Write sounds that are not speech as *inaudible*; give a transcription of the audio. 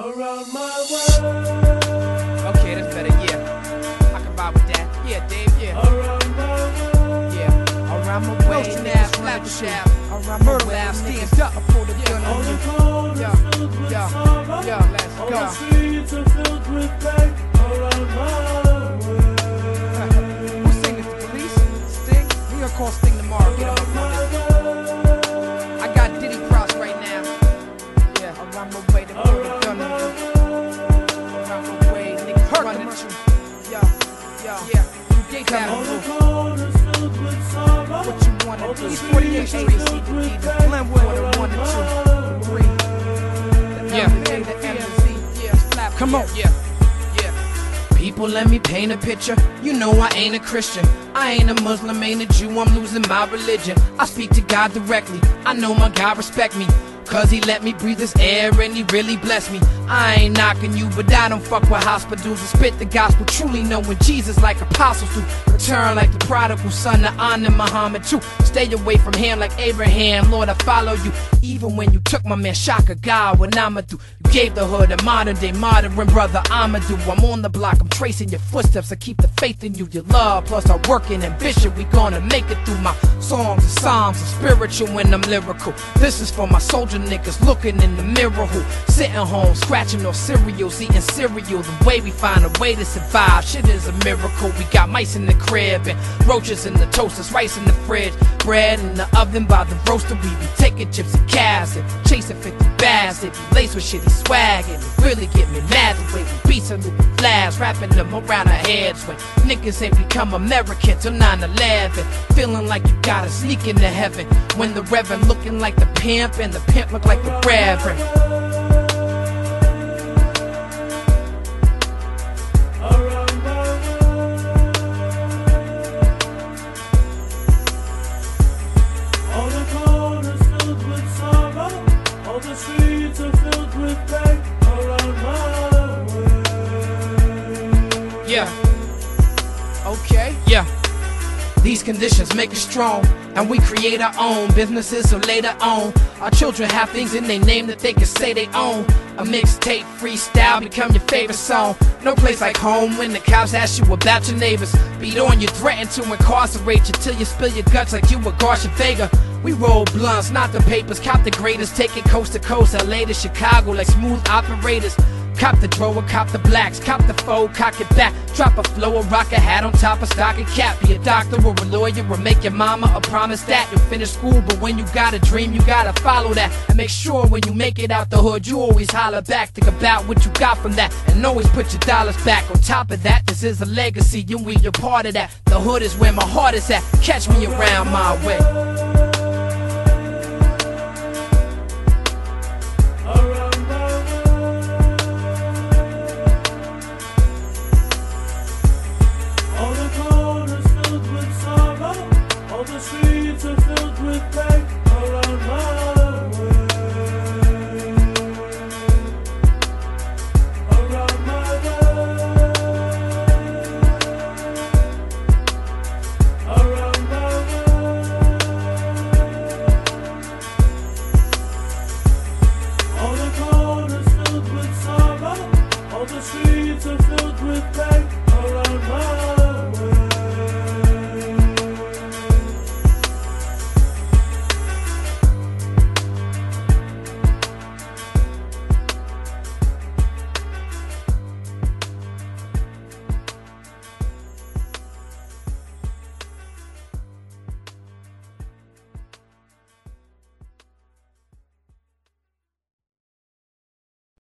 Around my world. Okay, that's better, yeah. I can vibe with that. Yeah, Dave, yeah. Around my world. Yeah. Around my way, Roasting now ass, slap slap shaft. Around my Murder way, ass, niggas stand up. I pull the gun All on the you. corners Yeah, filled with yeah, sorrow. yeah, let's All go. the streets are filled with pain. Around my way. *laughs* Who sing it? The police? Sting? We gonna call Sting tomorrow. Get on You gate All the that. corners filled with sorrow. What you wanna do? the East 48th Street, filled the with the pain. Glenwood, the one and two, the three. Yeah. The M, the MC, yeah. Come on. Yeah, yeah. People, let me paint a picture. You know I ain't a Christian. I ain't a Muslim, ain't a Jew. I'm losing my religion. I speak to God directly. I know my God respect me. Cause he let me breathe this air and he really blessed me. I ain't knocking you, but I don't fuck with hospitals and spit the gospel. Truly knowing Jesus like apostles do. Return like the prodigal son to honor Muhammad too. Stay away from him like Abraham. Lord, I follow you. Even when you took my man Shaka God, what I'ma do? You gave the hood a modern day modern brother i'm a Amadou. I'm on the block, I'm tracing your footsteps. I keep the faith in you, your love, plus our work and ambition. We gonna make it through my songs and psalms and spiritual when I'm lyrical. This is for my soldier niggas looking in the mirror who sitting home scratching on cereals, eating cereal. The way we find a way to survive, shit is a miracle. We got mice in the crib and roaches in the toasters, rice in the fridge, bread in the oven by the roaster. We be taking chips and calves and chasing 50 be laced with shitty swag and it really get me mad the way we beat some little flags, wrapping them around our heads when niggas ain't become American till 9-11. Feeling like you gotta sneak into heaven when the reverend looking like the pimp and the pimp look like the reverend. These conditions make us strong, and we create our own businesses so later on. Our children have things in their name that they can say they own. A mixtape freestyle become your favorite song. No place like home when the cops ask you about your neighbors. Beat on you, threaten to incarcerate you till you spill your guts like you were Garcia Vega. We roll blunts, not the papers. Cop the greatest, take it coast to coast, LA to Chicago like smooth operators. Cop the drawer, cop the blacks, cop the foe, cock it back. Drop a flow, a rock a hat on top of stocking cap. Be a doctor or a lawyer or make your mama a promise that you'll finish school. But when you got a dream, you gotta follow that. And make sure when you make it out the hood, you always holler back. Think about what you got from that. And always put your dollars back. On top of that, this is a legacy, and we are part of that. The hood is where my heart is at. Catch me around my way. All